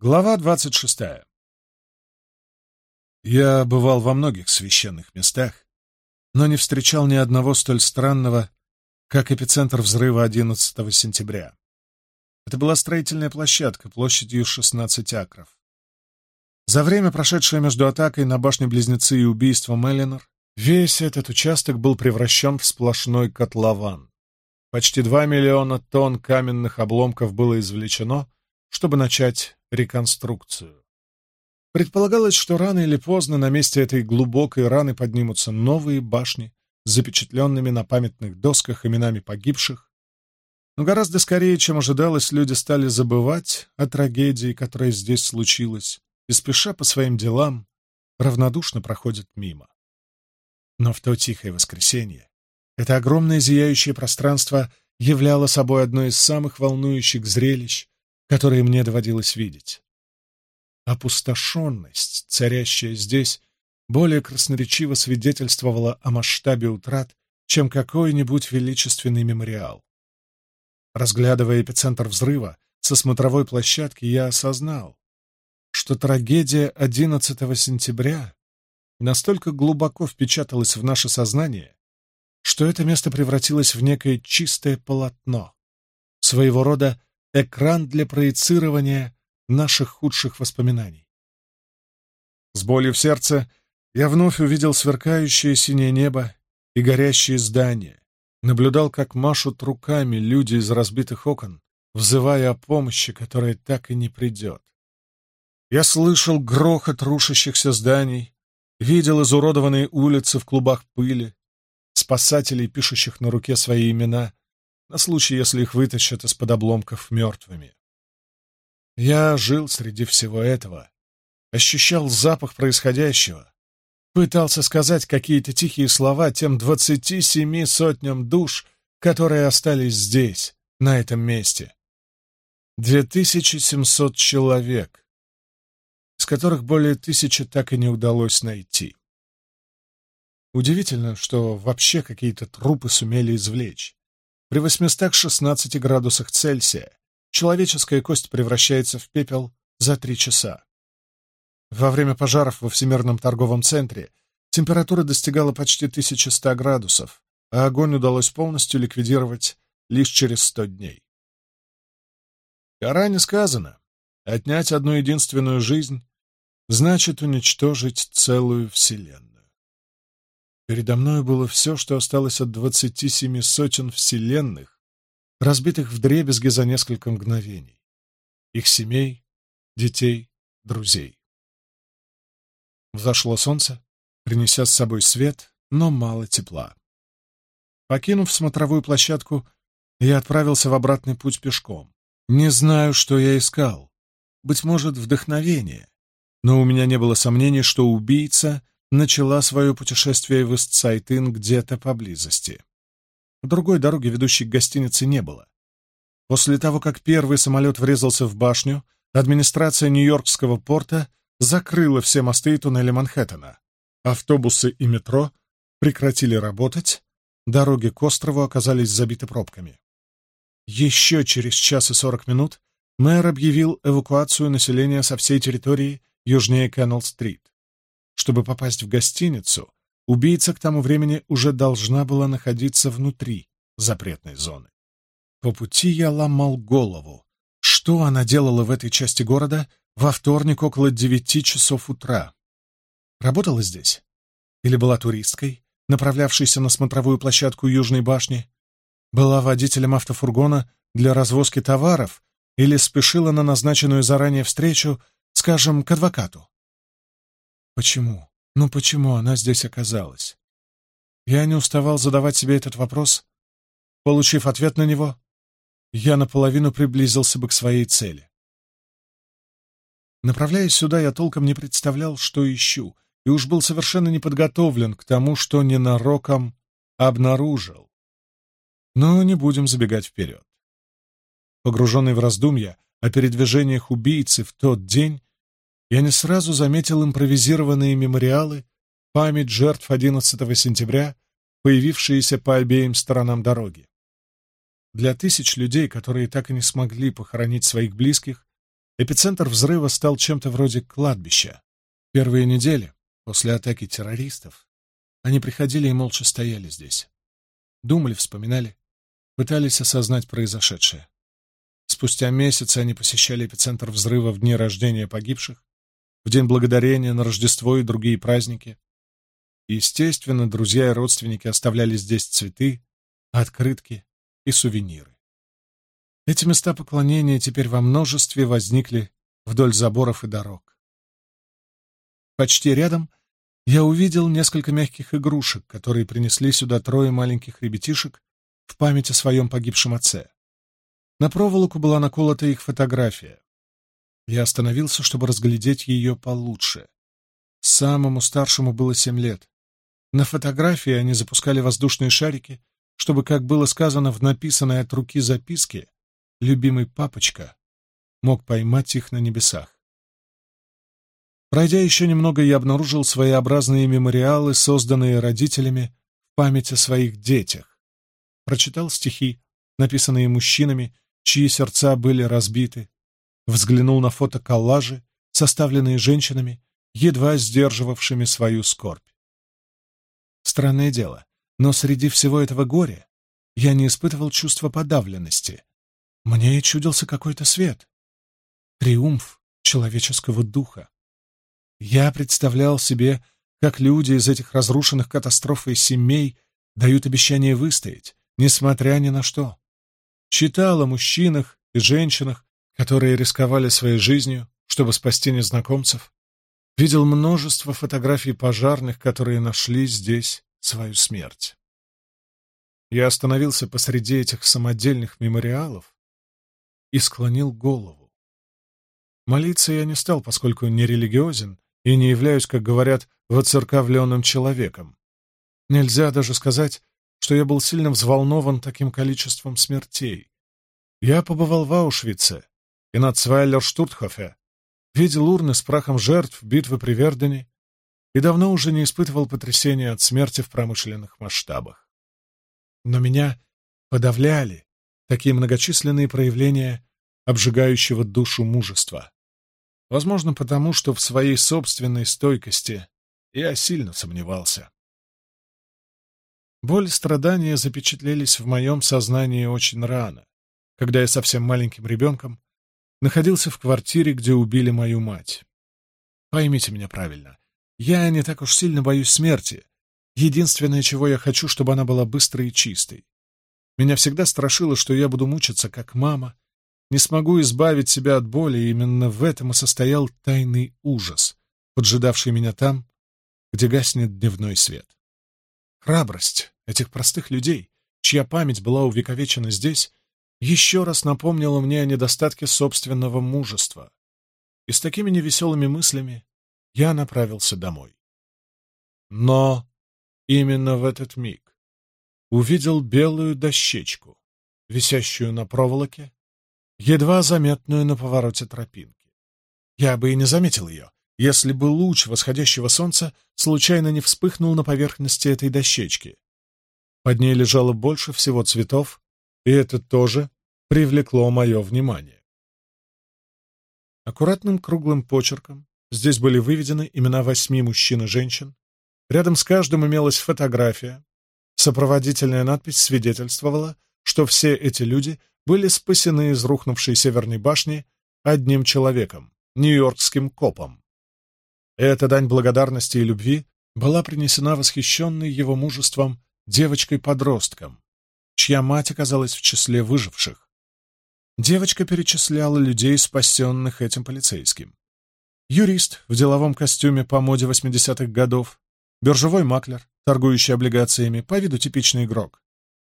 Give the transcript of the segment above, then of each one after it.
Глава 26. Я бывал во многих священных местах, но не встречал ни одного столь странного, как эпицентр взрыва 11 сентября. Это была строительная площадка площадью 16 акров. За время, прошедшее между атакой на башню-близнецы и убийством Эллинор, весь этот участок был превращен в сплошной котлован. Почти 2 миллиона тонн каменных обломков было извлечено, чтобы начать реконструкцию. Предполагалось, что рано или поздно на месте этой глубокой раны поднимутся новые башни, запечатленными на памятных досках именами погибших. Но гораздо скорее, чем ожидалось, люди стали забывать о трагедии, которая здесь случилась, и спеша по своим делам равнодушно проходят мимо. Но в то тихое воскресенье это огромное зияющее пространство являло собой одно из самых волнующих зрелищ, которые мне доводилось видеть. Опустошенность, царящая здесь, более красноречиво свидетельствовала о масштабе утрат, чем какой-нибудь величественный мемориал. Разглядывая эпицентр взрыва со смотровой площадки, я осознал, что трагедия 11 сентября настолько глубоко впечаталась в наше сознание, что это место превратилось в некое чистое полотно, своего рода экран для проецирования наших худших воспоминаний. С болью в сердце я вновь увидел сверкающее синее небо и горящие здания, наблюдал, как машут руками люди из разбитых окон, взывая о помощи, которая так и не придет. Я слышал грохот рушащихся зданий, видел изуродованные улицы в клубах пыли, спасателей, пишущих на руке свои имена, на случай, если их вытащат из-под обломков мертвыми. Я жил среди всего этого, ощущал запах происходящего, пытался сказать какие-то тихие слова тем двадцати семи сотням душ, которые остались здесь, на этом месте. 2700 человек, из которых более тысячи так и не удалось найти. Удивительно, что вообще какие-то трупы сумели извлечь. При 816 градусах Цельсия человеческая кость превращается в пепел за три часа. Во время пожаров во Всемирном торговом центре температура достигала почти 1100 градусов, а огонь удалось полностью ликвидировать лишь через 100 дней. В Коране сказано, отнять одну единственную жизнь значит уничтожить целую Вселенную. Передо мною было все, что осталось от двадцати семи сотен вселенных, разбитых в дребезге за несколько мгновений. Их семей, детей, друзей. Взошло солнце, принеся с собой свет, но мало тепла. Покинув смотровую площадку, я отправился в обратный путь пешком. Не знаю, что я искал. Быть может, вдохновение. Но у меня не было сомнений, что убийца — начала свое путешествие в Истсайтын где-то поблизости. Другой дороги, ведущей к гостинице, не было. После того, как первый самолет врезался в башню, администрация Нью-Йоркского порта закрыла все мосты и туннели Манхэттена. Автобусы и метро прекратили работать, дороги к острову оказались забиты пробками. Еще через час и сорок минут мэр объявил эвакуацию населения со всей территории южнее Кеннелл-стрит чтобы попасть в гостиницу, убийца к тому времени уже должна была находиться внутри запретной зоны. По пути я ломал голову, что она делала в этой части города во вторник около девяти часов утра. Работала здесь? Или была туристкой, направлявшейся на смотровую площадку Южной башни? Была водителем автофургона для развозки товаров или спешила на назначенную заранее встречу, скажем, к адвокату? Почему? Ну почему она здесь оказалась? Я не уставал задавать себе этот вопрос. Получив ответ на него, я наполовину приблизился бы к своей цели. Направляясь сюда, я толком не представлял, что ищу, и уж был совершенно не подготовлен к тому, что ненароком обнаружил. Но не будем забегать вперед. Погруженный в раздумья о передвижениях убийцы в тот день, я не сразу заметил импровизированные мемориалы, память жертв 11 сентября, появившиеся по обеим сторонам дороги. Для тысяч людей, которые так и не смогли похоронить своих близких, эпицентр взрыва стал чем-то вроде кладбища. Первые недели, после атаки террористов, они приходили и молча стояли здесь. Думали, вспоминали, пытались осознать произошедшее. Спустя месяц они посещали эпицентр взрыва в дни рождения погибших, в День Благодарения, на Рождество и другие праздники. Естественно, друзья и родственники оставляли здесь цветы, открытки и сувениры. Эти места поклонения теперь во множестве возникли вдоль заборов и дорог. Почти рядом я увидел несколько мягких игрушек, которые принесли сюда трое маленьких ребятишек в память о своем погибшем отце. На проволоку была наколота их фотография. Я остановился, чтобы разглядеть ее получше. Самому старшему было семь лет. На фотографии они запускали воздушные шарики, чтобы, как было сказано в написанной от руки записке, любимый папочка мог поймать их на небесах. Пройдя еще немного, я обнаружил своеобразные мемориалы, созданные родителями в память о своих детях. Прочитал стихи, написанные мужчинами, чьи сердца были разбиты, взглянул на фотоколлажи, составленные женщинами, едва сдерживавшими свою скорбь. Странное дело, но среди всего этого горя я не испытывал чувства подавленности. Мне чудился какой-то свет. Триумф человеческого духа. Я представлял себе, как люди из этих разрушенных катастрофой семей дают обещание выстоять, несмотря ни на что. Читал о мужчинах и женщинах, которые рисковали своей жизнью, чтобы спасти незнакомцев, видел множество фотографий пожарных, которые нашли здесь свою смерть. Я остановился посреди этих самодельных мемориалов и склонил голову. Молиться я не стал, поскольку не религиозен и не являюсь, как говорят, воцерковленным человеком. Нельзя даже сказать, что я был сильно взволнован таким количеством смертей. Я побывал в Аушвице и над Свайлер Штуртхофе, видел урны с прахом жертв битвы при Вердене и давно уже не испытывал потрясения от смерти в промышленных масштабах. Но меня подавляли такие многочисленные проявления обжигающего душу мужества. Возможно, потому что в своей собственной стойкости я сильно сомневался. Боль и страдания запечатлелись в моем сознании очень рано, когда я совсем маленьким ребенком находился в квартире, где убили мою мать. Поймите меня правильно. Я не так уж сильно боюсь смерти. Единственное, чего я хочу, чтобы она была быстрой и чистой. Меня всегда страшило, что я буду мучиться, как мама. Не смогу избавить себя от боли, и именно в этом и состоял тайный ужас, поджидавший меня там, где гаснет дневной свет. Храбрость этих простых людей, чья память была увековечена здесь, еще раз напомнила мне о недостатке собственного мужества. И с такими невеселыми мыслями я направился домой. Но именно в этот миг увидел белую дощечку, висящую на проволоке, едва заметную на повороте тропинки. Я бы и не заметил ее, если бы луч восходящего солнца случайно не вспыхнул на поверхности этой дощечки. Под ней лежало больше всего цветов, и это тоже привлекло мое внимание. Аккуратным круглым почерком здесь были выведены имена восьми мужчин и женщин, рядом с каждым имелась фотография, сопроводительная надпись свидетельствовала, что все эти люди были спасены из рухнувшей северной башни одним человеком, нью-йоркским копом. Эта дань благодарности и любви была принесена восхищенной его мужеством девочкой-подростком, чья мать оказалась в числе выживших. Девочка перечисляла людей, спасенных этим полицейским. Юрист в деловом костюме по моде 80-х годов, биржевой маклер, торгующий облигациями, по виду типичный игрок,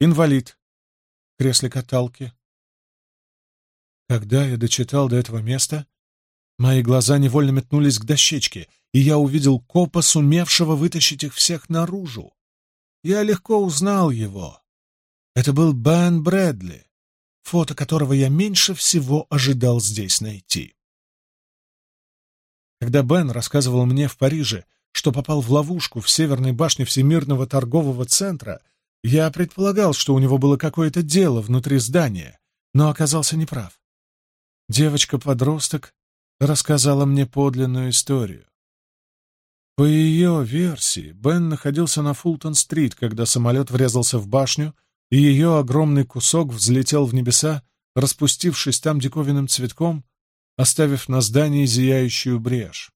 инвалид, кресле-каталки. Когда я дочитал до этого места, мои глаза невольно метнулись к дощечке, и я увидел копа, сумевшего вытащить их всех наружу. Я легко узнал его. Это был Бен Брэдли, фото которого я меньше всего ожидал здесь найти. Когда Бен рассказывал мне в Париже, что попал в ловушку в северной башне Всемирного торгового центра, я предполагал, что у него было какое-то дело внутри здания, но оказался неправ. Девочка-подросток рассказала мне подлинную историю. По ее версии, Бен находился на Фултон-стрит, когда самолет врезался в башню — и ее огромный кусок взлетел в небеса, распустившись там диковинным цветком, оставив на здании зияющую брешь.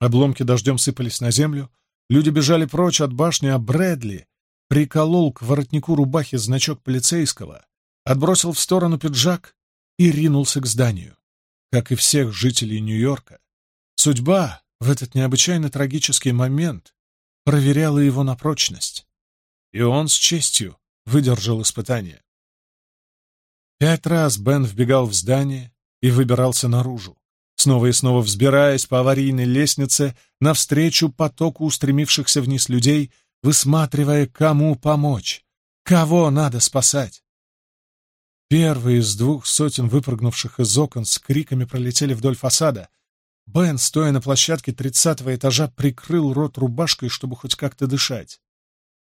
Обломки дождем сыпались на землю, люди бежали прочь от башни, а Брэдли приколол к воротнику рубахи значок полицейского, отбросил в сторону пиджак и ринулся к зданию. Как и всех жителей Нью-Йорка, судьба в этот необычайно трагический момент проверяла его на прочность. И он с честью выдержал испытание. Пять раз Бен вбегал в здание и выбирался наружу, снова и снова взбираясь по аварийной лестнице навстречу потоку устремившихся вниз людей, высматривая, кому помочь, кого надо спасать. Первые из двух сотен выпрыгнувших из окон с криками пролетели вдоль фасада. Бен, стоя на площадке тридцатого этажа, прикрыл рот рубашкой, чтобы хоть как-то дышать.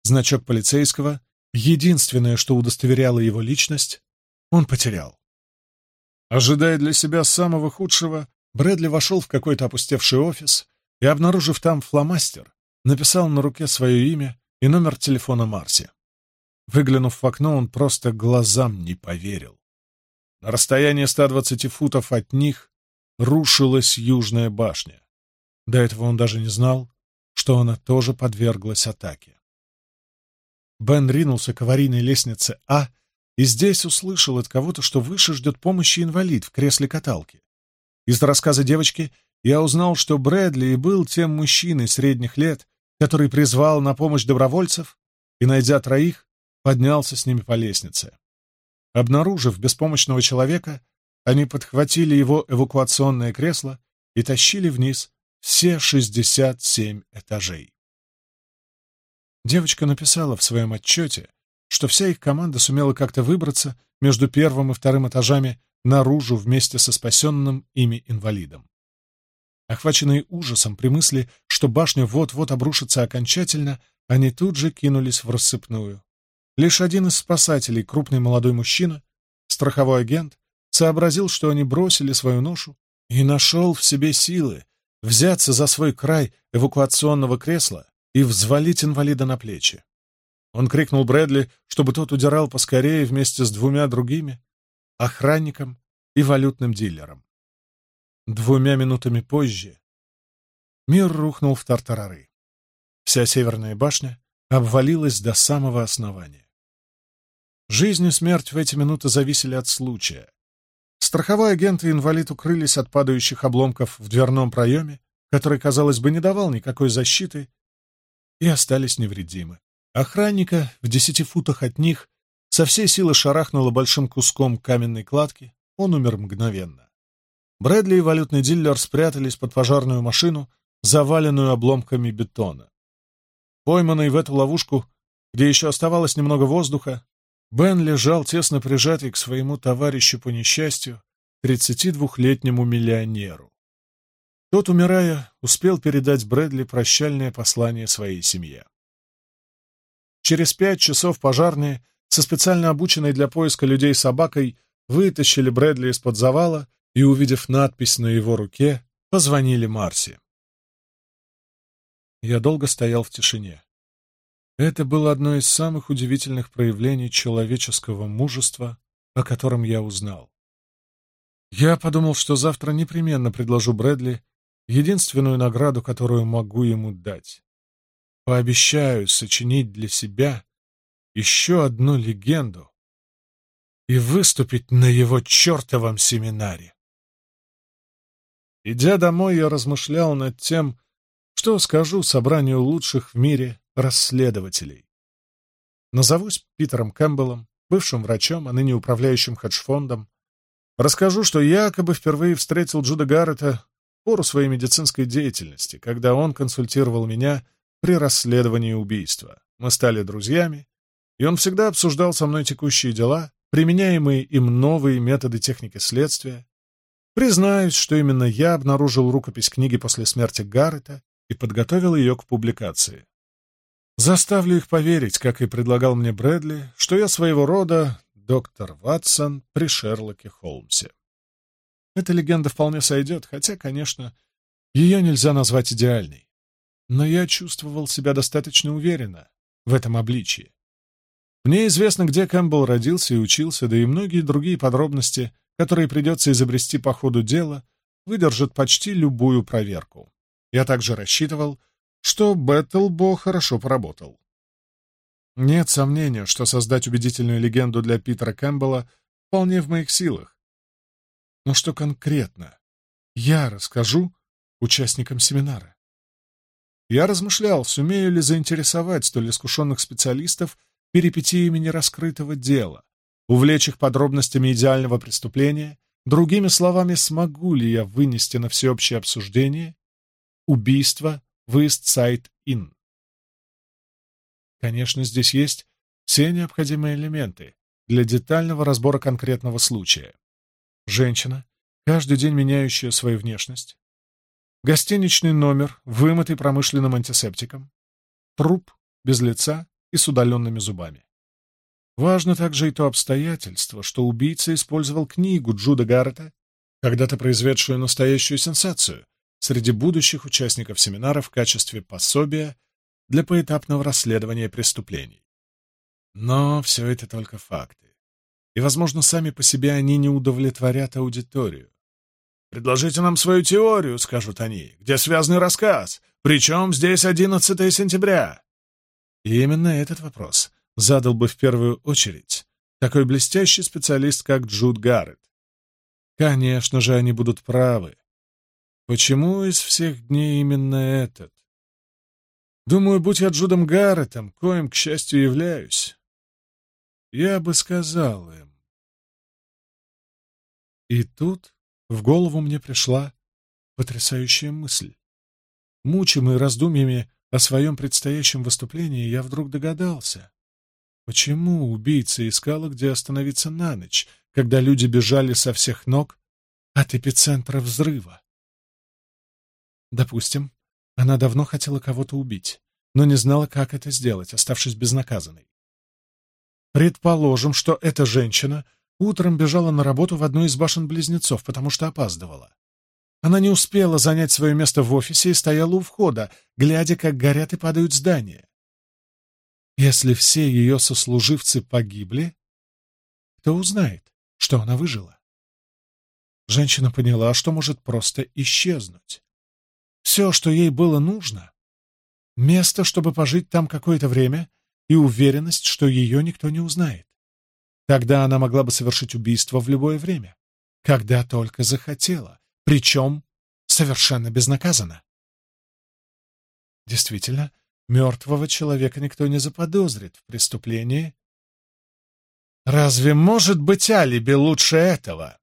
Значок полицейского единственное, что удостоверяло его личность, он потерял. Ожидая для себя самого худшего, Брэдли вошел в какой-то опустевший офис и, обнаружив там фломастер, написал на руке свое имя и номер телефона Марси. Выглянув в окно, он просто глазам не поверил. На расстоянии 120 футов от них рушилась южная башня. До этого он даже не знал, что она тоже подверглась атаке. Бен ринулся к аварийной лестнице А и здесь услышал от кого-то, что выше ждет помощи инвалид в кресле каталки. Из рассказа девочки я узнал, что Брэдли и был тем мужчиной средних лет, который призвал на помощь добровольцев и, найдя троих, поднялся с ними по лестнице. Обнаружив беспомощного человека, они подхватили его эвакуационное кресло и тащили вниз все 67 этажей. Девочка написала в своем отчете, что вся их команда сумела как-то выбраться между первым и вторым этажами наружу вместе со спасенным ими инвалидом. Охваченные ужасом при мысли, что башня вот-вот обрушится окончательно, они тут же кинулись в рассыпную. Лишь один из спасателей, крупный молодой мужчина, страховой агент, сообразил, что они бросили свою ношу и нашел в себе силы взяться за свой край эвакуационного кресла и взвалить инвалида на плечи. Он крикнул Брэдли, чтобы тот удирал поскорее вместе с двумя другими — охранником и валютным дилером. Двумя минутами позже мир рухнул в тартарары. Вся северная башня обвалилась до самого основания. Жизнь и смерть в эти минуты зависели от случая. Страховой агент и инвалид укрылись от падающих обломков в дверном проеме, который, казалось бы, не давал никакой защиты и остались невредимы. Охранника в десяти футах от них со всей силы шарахнуло большим куском каменной кладки, он умер мгновенно. Брэдли и валютный диллер спрятались под пожарную машину, заваленную обломками бетона. Пойманный в эту ловушку, где еще оставалось немного воздуха, Бен лежал тесно прижатый к своему товарищу по несчастью, 32-летнему миллионеру. Тот, умирая, успел передать Брэдли прощальное послание своей семье. Через пять часов пожарные со специально обученной для поиска людей собакой вытащили Брэдли из-под завала и, увидев надпись на его руке, позвонили Марси. Я долго стоял в тишине. Это было одно из самых удивительных проявлений человеческого мужества, о котором я узнал. Я подумал, что завтра непременно предложу Брэдли единственную награду, которую могу ему дать. Пообещаю сочинить для себя еще одну легенду и выступить на его чертовом семинаре. Идя домой, я размышлял над тем, что скажу собранию лучших в мире расследователей. Назовусь Питером Кэмпбеллом, бывшим врачом, а ныне управляющим хедж-фондом. Расскажу, что якобы впервые встретил Джуда Гаррета пору своей медицинской деятельности, когда он консультировал меня при расследовании убийства. Мы стали друзьями, и он всегда обсуждал со мной текущие дела, применяемые им новые методы техники следствия. Признаюсь, что именно я обнаружил рукопись книги после смерти Гаррета и подготовил ее к публикации. Заставлю их поверить, как и предлагал мне Брэдли, что я своего рода доктор Ватсон при Шерлоке Холмсе. Эта легенда вполне сойдет, хотя, конечно, ее нельзя назвать идеальной. Но я чувствовал себя достаточно уверенно в этом обличии. Мне известно, где Кэмпбелл родился и учился, да и многие другие подробности, которые придется изобрести по ходу дела, выдержат почти любую проверку. Я также рассчитывал, что Бэттлбо хорошо поработал. Нет сомнения, что создать убедительную легенду для Питера Кэмпбелла вполне в моих силах, но что конкретно? Я расскажу участникам семинара. Я размышлял, сумею ли заинтересовать столь искушенных специалистов перипетиями нераскрытого дела, увлечь их подробностями идеального преступления, другими словами, смогу ли я вынести на всеобщее обсуждение убийство в Истсайд-Инн. Конечно, здесь есть все необходимые элементы для детального разбора конкретного случая. Женщина, каждый день меняющая свою внешность. Гостиничный номер, вымытый промышленным антисептиком. Труп, без лица и с удаленными зубами. Важно также и то обстоятельство, что убийца использовал книгу Джуда Гаррета, когда-то произведшую настоящую сенсацию, среди будущих участников семинара в качестве пособия для поэтапного расследования преступлений. Но все это только факты и, возможно, сами по себе они не удовлетворят аудиторию. «Предложите нам свою теорию», — скажут они, — «где связанный рассказ? Причем здесь 11 сентября?» И именно этот вопрос задал бы в первую очередь такой блестящий специалист, как Джуд Гарретт. Конечно же, они будут правы. Почему из всех дней именно этот? Думаю, будь я Джудом Гарретом, коим, к счастью, являюсь, я бы сказал им, и тут в голову мне пришла потрясающая мысль. Мучимый раздумьями о своем предстоящем выступлении, я вдруг догадался, почему убийца искала, где остановиться на ночь, когда люди бежали со всех ног от эпицентра взрыва. Допустим, она давно хотела кого-то убить, но не знала, как это сделать, оставшись безнаказанной. Предположим, что эта женщина Утром бежала на работу в одну из башен близнецов, потому что опаздывала. Она не успела занять свое место в офисе и стояла у входа, глядя, как горят и падают здания. Если все ее сослуживцы погибли, кто узнает, что она выжила? Женщина поняла, что может просто исчезнуть. Все, что ей было нужно — место, чтобы пожить там какое-то время, и уверенность, что ее никто не узнает. Тогда она могла бы совершить убийство в любое время, когда только захотела, причем совершенно безнаказанно. Действительно, мертвого человека никто не заподозрит в преступлении. Разве может быть алиби лучше этого?